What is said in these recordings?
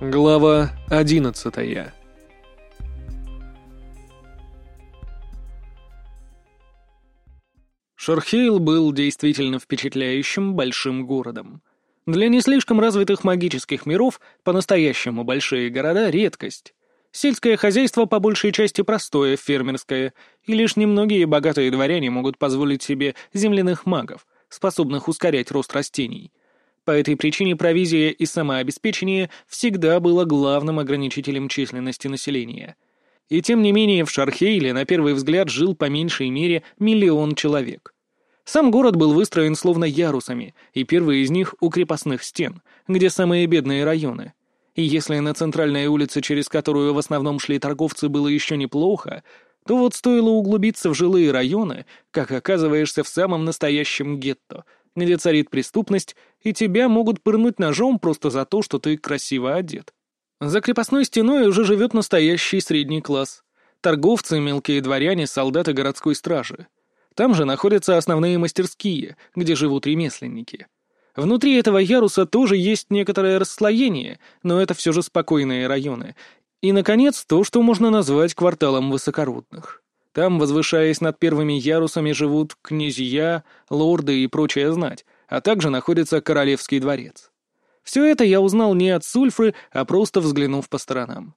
Глава одиннадцатая Шорхейл был действительно впечатляющим большим городом. Для не слишком развитых магических миров по-настоящему большие города — редкость. Сельское хозяйство по большей части простое, фермерское, и лишь немногие богатые дворяне могут позволить себе земляных магов, способных ускорять рост растений. По этой причине провизия и самообеспечение всегда было главным ограничителем численности населения. И тем не менее в Шархейле на первый взгляд жил по меньшей мере миллион человек. Сам город был выстроен словно ярусами, и первый из них у крепостных стен, где самые бедные районы. И если на центральной улице, через которую в основном шли торговцы, было еще неплохо, то вот стоило углубиться в жилые районы, как оказываешься в самом настоящем гетто, где царит преступность, и тебя могут пырнуть ножом просто за то, что ты красиво одет. За крепостной стеной уже живет настоящий средний класс. Торговцы, мелкие дворяне, солдаты городской стражи — там же находятся основные мастерские, где живут ремесленники. Внутри этого яруса тоже есть некоторое расслоение, но это все же спокойные районы. И, наконец, то, что можно назвать кварталом высокородных. Там, возвышаясь над первыми ярусами, живут князья, лорды и прочая знать, а также находится королевский дворец. Все это я узнал не от Сульфры, а просто взглянув по сторонам.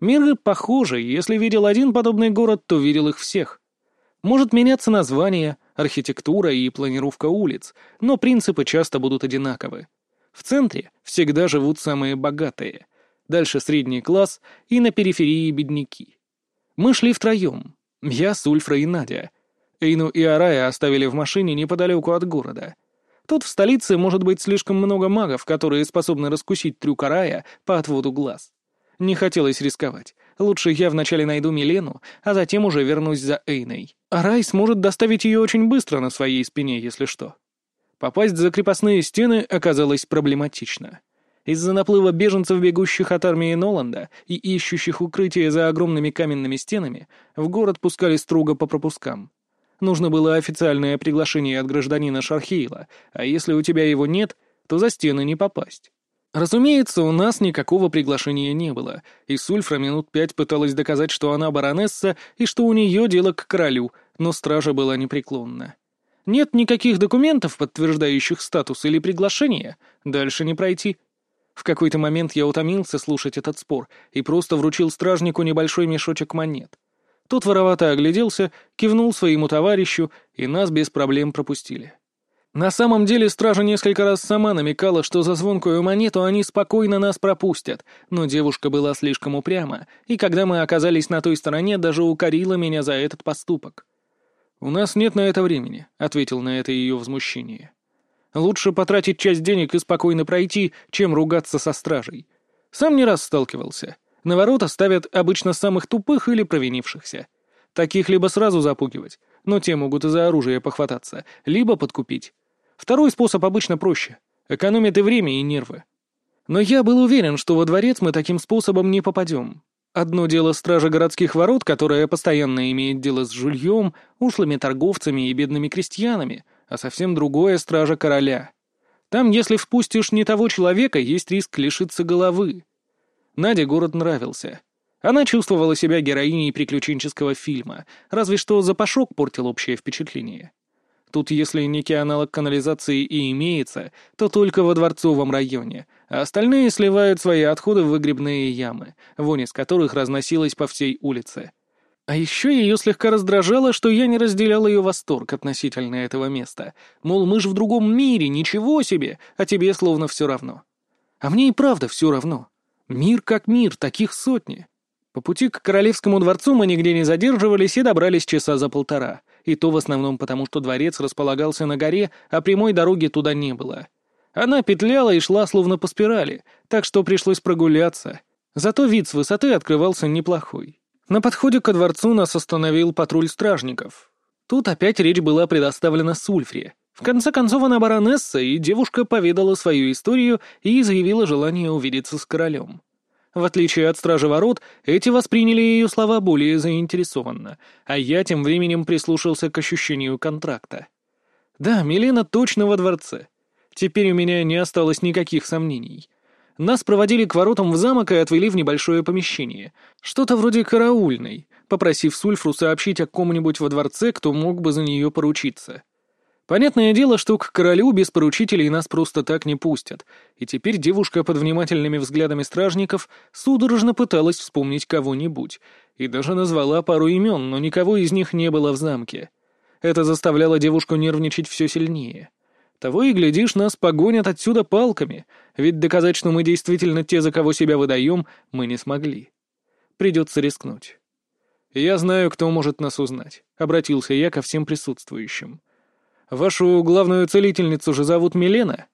Миры похожи, если видел один подобный город, то видел их всех. Может меняться название, архитектура и планировка улиц, но принципы часто будут одинаковы. В центре всегда живут самые богатые, дальше средний класс и на периферии бедняки. Мы шли втроем. Я, Сульфра и Надя. Эйну и Арая оставили в машине неподалеку от города. Тут в столице может быть слишком много магов, которые способны раскусить трюк Арая по отводу глаз. Не хотелось рисковать. Лучше я вначале найду Милену, а затем уже вернусь за Эйной. А Рай сможет доставить ее очень быстро на своей спине, если что. Попасть за крепостные стены оказалось проблематично. Из-за наплыва беженцев, бегущих от армии Ноланда и ищущих укрытие за огромными каменными стенами, в город пускали строго по пропускам. Нужно было официальное приглашение от гражданина Шархейла, а если у тебя его нет, то за стены не попасть. Разумеется, у нас никакого приглашения не было, и Сульфра минут пять пыталась доказать, что она баронесса и что у нее дело к королю, но стража была непреклонна. Нет никаких документов, подтверждающих статус или приглашение, дальше не пройти. В какой-то момент я утомился слушать этот спор и просто вручил стражнику небольшой мешочек монет. Тот воровато огляделся, кивнул своему товарищу, и нас без проблем пропустили. На самом деле стража несколько раз сама намекала, что за звонкую монету они спокойно нас пропустят, но девушка была слишком упряма, и когда мы оказались на той стороне, даже укорила меня за этот поступок. «У нас нет на это времени», — ответил на это ее возмущение. «Лучше потратить часть денег и спокойно пройти, чем ругаться со стражей. Сам не раз сталкивался. На ворота ставят обычно самых тупых или провинившихся. Таких либо сразу запугивать, но те могут и за оружие похвататься, либо подкупить. Второй способ обычно проще. Экономит и время, и нервы. Но я был уверен, что во дворец мы таким способом не попадем. Одно дело стража городских ворот, которая постоянно имеет дело с жульем, ушлыми торговцами и бедными крестьянами, а совсем другое — стража короля. Там, если впустишь не того человека, есть риск лишиться головы. Наде город нравился. Она чувствовала себя героиней приключенческого фильма, разве что запашок портил общее впечатление. Тут, если некий аналог канализации и имеется, то только во дворцовом районе, а остальные сливают свои отходы в выгребные ямы, вонь из которых разносилась по всей улице. А еще ее слегка раздражало, что я не разделял ее восторг относительно этого места. Мол, мы же в другом мире, ничего себе, а тебе словно все равно. А мне и правда все равно. Мир как мир, таких сотни. По пути к Королевскому дворцу мы нигде не задерживались и добрались часа за полтора — и то в основном потому, что дворец располагался на горе, а прямой дороги туда не было. Она петляла и шла словно по спирали, так что пришлось прогуляться. Зато вид с высоты открывался неплохой. На подходе ко дворцу нас остановил патруль стражников. Тут опять речь была предоставлена Сульфре. В конце концов, она баронесса, и девушка поведала свою историю и заявила желание увидеться с королем. В отличие от стражи ворот, эти восприняли ее слова более заинтересованно, а я тем временем прислушался к ощущению контракта. Да, Милена точно во дворце. Теперь у меня не осталось никаких сомнений. Нас проводили к воротам в замок и отвели в небольшое помещение. Что-то вроде караульной, попросив Сульфру сообщить о ком-нибудь во дворце, кто мог бы за нее поручиться. Понятное дело, что к королю без поручителей нас просто так не пустят, и теперь девушка под внимательными взглядами стражников судорожно пыталась вспомнить кого-нибудь, и даже назвала пару имен, но никого из них не было в замке. Это заставляло девушку нервничать все сильнее. Того и глядишь, нас погонят отсюда палками, ведь доказать, что мы действительно те, за кого себя выдаем, мы не смогли. Придется рискнуть. «Я знаю, кто может нас узнать», — обратился я ко всем присутствующим. Вашу главную целительницу же зовут Милена?»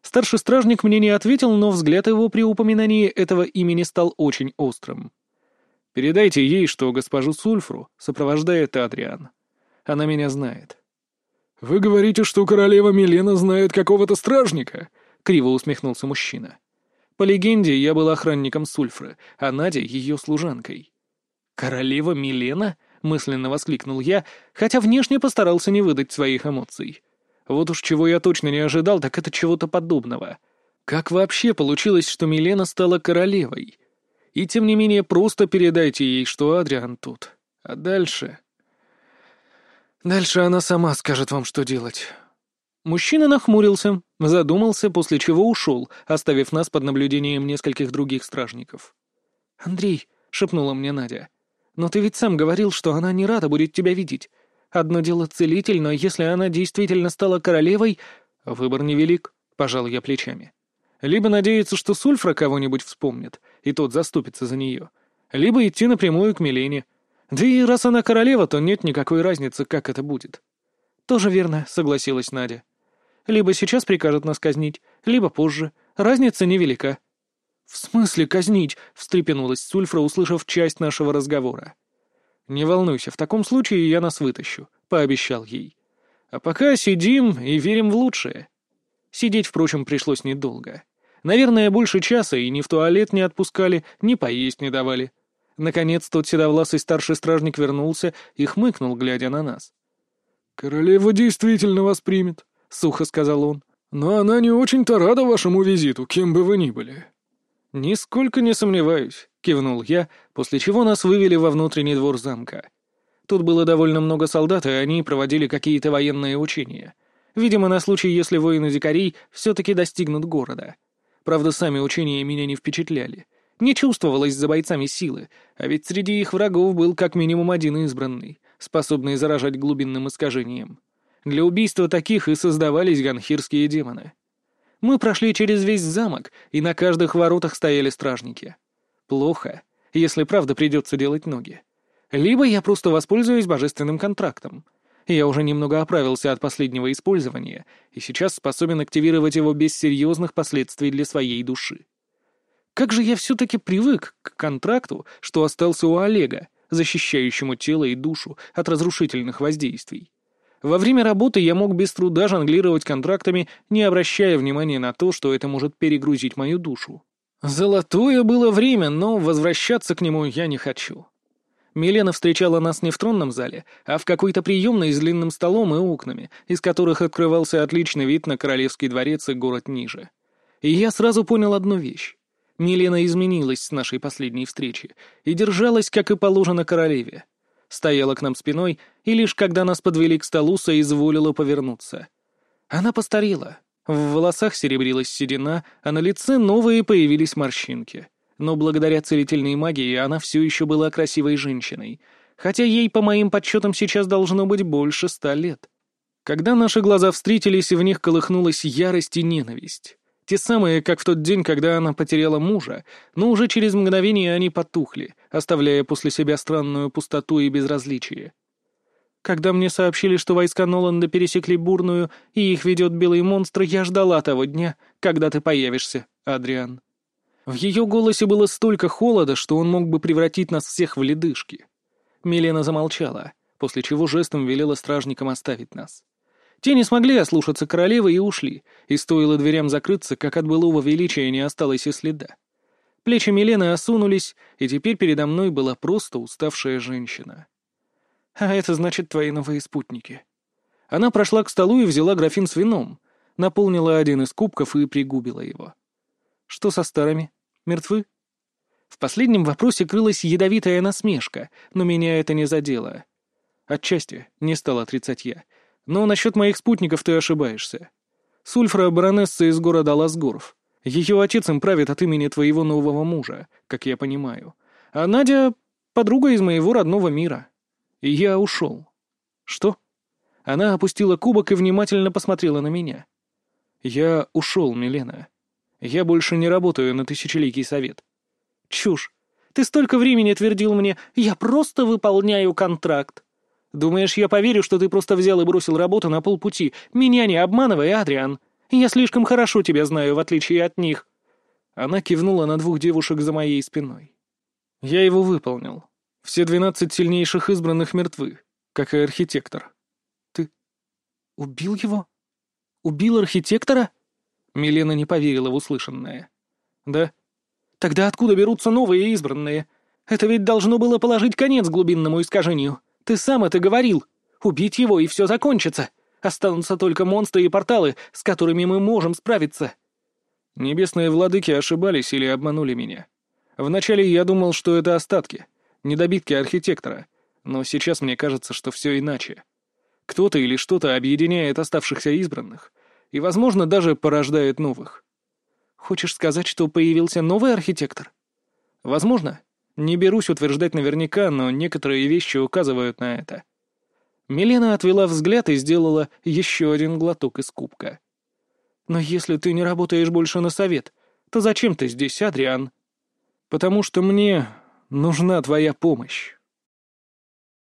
Старший стражник мне не ответил, но взгляд его при упоминании этого имени стал очень острым. «Передайте ей, что госпожу Сульфру сопровождает Адриан. Она меня знает». «Вы говорите, что королева Милена знает какого-то стражника?» — криво усмехнулся мужчина. «По легенде, я был охранником Сульфры, а Надя — ее служанкой». «Королева Милена?» — мысленно воскликнул я, хотя внешне постарался не выдать своих эмоций. Вот уж чего я точно не ожидал, так это чего-то подобного. Как вообще получилось, что Милена стала королевой? И тем не менее, просто передайте ей, что Адриан тут. А дальше... Дальше она сама скажет вам, что делать. Мужчина нахмурился, задумался, после чего ушел, оставив нас под наблюдением нескольких других стражников. «Андрей», — шепнула мне Надя, но ты ведь сам говорил, что она не рада будет тебя видеть. Одно дело целитель, но если она действительно стала королевой... Выбор невелик, — пожал я плечами. Либо надеяться, что Сульфра кого-нибудь вспомнит, и тот заступится за нее, либо идти напрямую к Милене. Да и раз она королева, то нет никакой разницы, как это будет. «Тоже верно», — согласилась Надя. «Либо сейчас прикажут нас казнить, либо позже. Разница невелика». «В смысле казнить?» — встрепенулась Сульфра, услышав часть нашего разговора. «Не волнуйся, в таком случае я нас вытащу», — пообещал ей. «А пока сидим и верим в лучшее». Сидеть, впрочем, пришлось недолго. Наверное, больше часа и ни в туалет не отпускали, ни поесть не давали. Наконец тот седовласый старший стражник вернулся и хмыкнул, глядя на нас. «Королева действительно вас примет», — сухо сказал он. «Но она не очень-то рада вашему визиту, кем бы вы ни были. «Нисколько не сомневаюсь», — кивнул я, после чего нас вывели во внутренний двор замка. Тут было довольно много солдат, и они проводили какие-то военные учения. Видимо, на случай, если воины-дикарей все-таки достигнут города. Правда, сами учения меня не впечатляли. Не чувствовалось за бойцами силы, а ведь среди их врагов был как минимум один избранный, способный заражать глубинным искажением. Для убийства таких и создавались ганхирские демоны. Мы прошли через весь замок, и на каждых воротах стояли стражники. Плохо, если правда придется делать ноги. Либо я просто воспользуюсь божественным контрактом. Я уже немного оправился от последнего использования, и сейчас способен активировать его без серьезных последствий для своей души. Как же я все-таки привык к контракту, что остался у Олега, защищающему тело и душу от разрушительных воздействий. Во время работы я мог без труда жонглировать контрактами, не обращая внимания на то, что это может перегрузить мою душу. Золотое было время, но возвращаться к нему я не хочу. Милена встречала нас не в тронном зале, а в какой-то приемной с длинным столом и окнами, из которых открывался отличный вид на Королевский дворец и город ниже. И я сразу понял одну вещь. Милена изменилась с нашей последней встречи и держалась, как и положено королеве стояла к нам спиной и лишь когда нас подвели к столу, соизволила повернуться. Она постарела. В волосах серебрилась седина, а на лице новые появились морщинки. Но благодаря целительной магии она все еще была красивой женщиной, хотя ей, по моим подсчетам, сейчас должно быть больше ста лет. Когда наши глаза встретились, в них колыхнулась ярость и ненависть. Те самые, как в тот день, когда она потеряла мужа, но уже через мгновение они потухли, оставляя после себя странную пустоту и безразличие. Когда мне сообщили, что войска Ноланда пересекли Бурную и их ведет белый монстр, я ждала того дня, когда ты появишься, Адриан. В ее голосе было столько холода, что он мог бы превратить нас всех в ледышки. Милена замолчала, после чего жестом велела стражникам оставить нас. Те не смогли ослушаться королевы и ушли, и стоило дверям закрыться, как от былого величия не осталось и следа. Плечи Милены осунулись, и теперь передо мной была просто уставшая женщина. «А это значит твои новые спутники». Она прошла к столу и взяла графин с вином, наполнила один из кубков и пригубила его. Что со старыми? Мертвы? В последнем вопросе крылась ядовитая насмешка, но меня это не задело. Отчасти, не стал отрицать я. Но насчет моих спутников ты ошибаешься. Сульфра — баронесса из города Ласгоров. Ее отец им правит от имени твоего нового мужа, как я понимаю. А Надя — подруга из моего родного мира. Я ушел. Что? Она опустила кубок и внимательно посмотрела на меня. Я ушел, Милена. Я больше не работаю на Тысячеликий Совет. Чушь. Ты столько времени твердил мне, я просто выполняю контракт. Думаешь, я поверю, что ты просто взял и бросил работу на полпути? Меня не обманывай, Адриан. Я слишком хорошо тебя знаю, в отличие от них». Она кивнула на двух девушек за моей спиной. «Я его выполнил. Все двенадцать сильнейших избранных мертвы, как и архитектор». «Ты убил его? Убил архитектора?» Милена не поверила в услышанное. «Да. Тогда откуда берутся новые избранные? Это ведь должно было положить конец глубинному искажению. Ты сам это говорил. Убить его, и все закончится. Останутся только монстры и порталы, с которыми мы можем справиться». Небесные владыки ошибались или обманули меня. Вначале я думал, что это остатки, недобитки архитектора, но сейчас мне кажется, что все иначе. Кто-то или что-то объединяет оставшихся избранных и, возможно, даже порождает новых. Хочешь сказать, что появился новый архитектор? Возможно. Не берусь утверждать наверняка, но некоторые вещи указывают на это. Милена отвела взгляд и сделала еще один глоток из кубка. «Но если ты не работаешь больше на совет, то зачем ты здесь, Адриан?» «Потому что мне нужна твоя помощь».